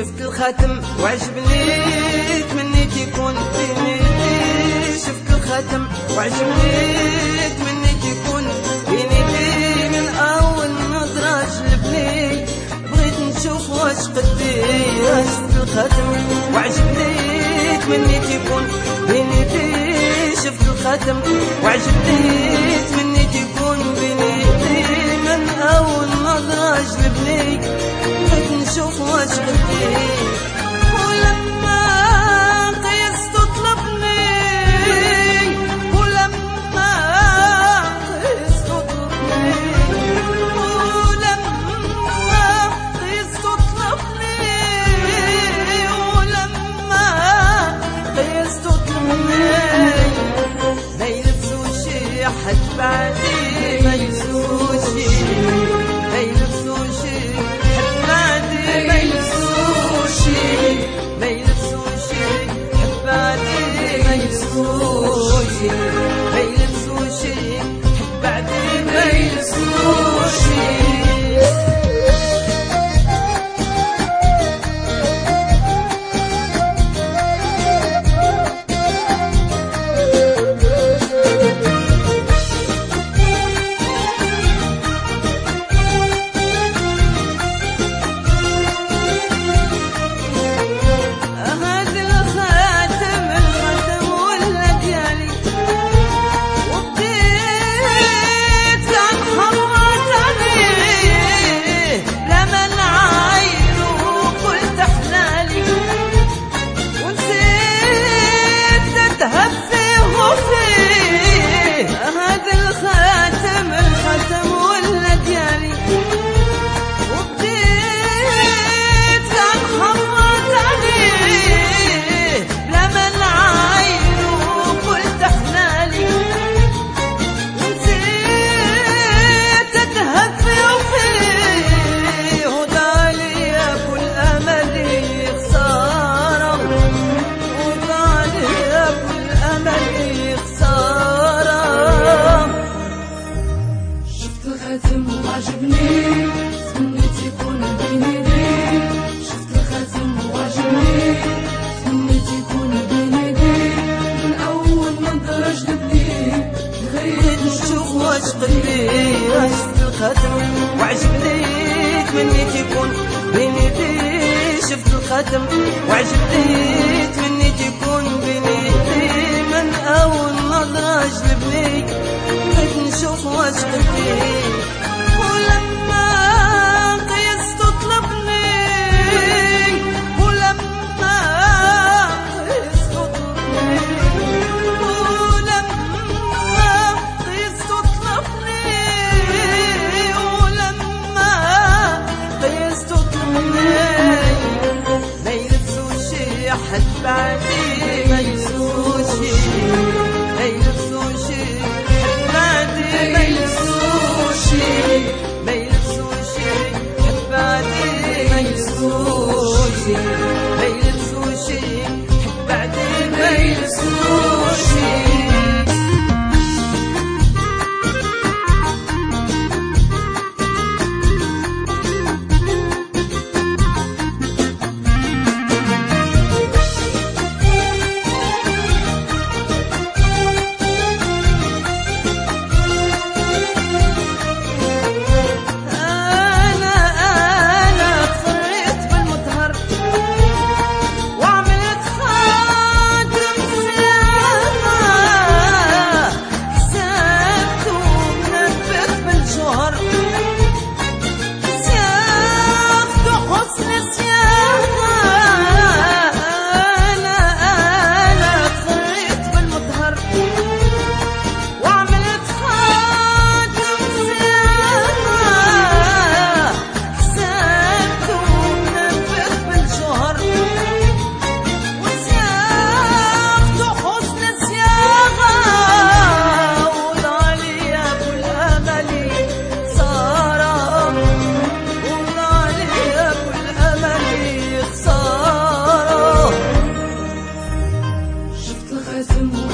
الختم وعجبني تمنيت يكون بيني شفت الختم وعجبني تمنيت يكون بيني من أول نظرة جلبني بغيت نشوف واش قدي. شفت الختم وعجبني تمنيت يكون بيني شفت الختم وعجبني تمنيت وعجبني تمنيت يكون بين يدي شفت الخاتم وعجبني تمنيت يكون بين يدي من أول نظرة جذبني بغيت نشوف واش قلبي شفت الختم وعجبني تمنيت يكون بين يدي شفت الختم وعجبني تمنيت يكون بين يدي من اول نظرة جلبني بغيت نشوف واش قلبي. bye.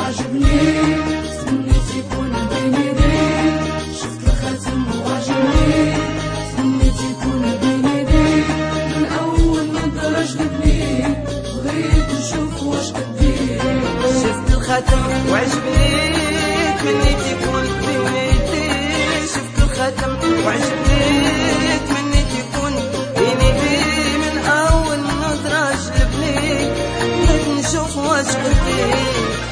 وعجبني تمنيت شفت الخاتم وعجبني تمنيت يكون بين يديك شفت الخاتم وعجبني تمنيت يكون بين يديك من أول نظرة جذبني بغيت نشوف واش قديك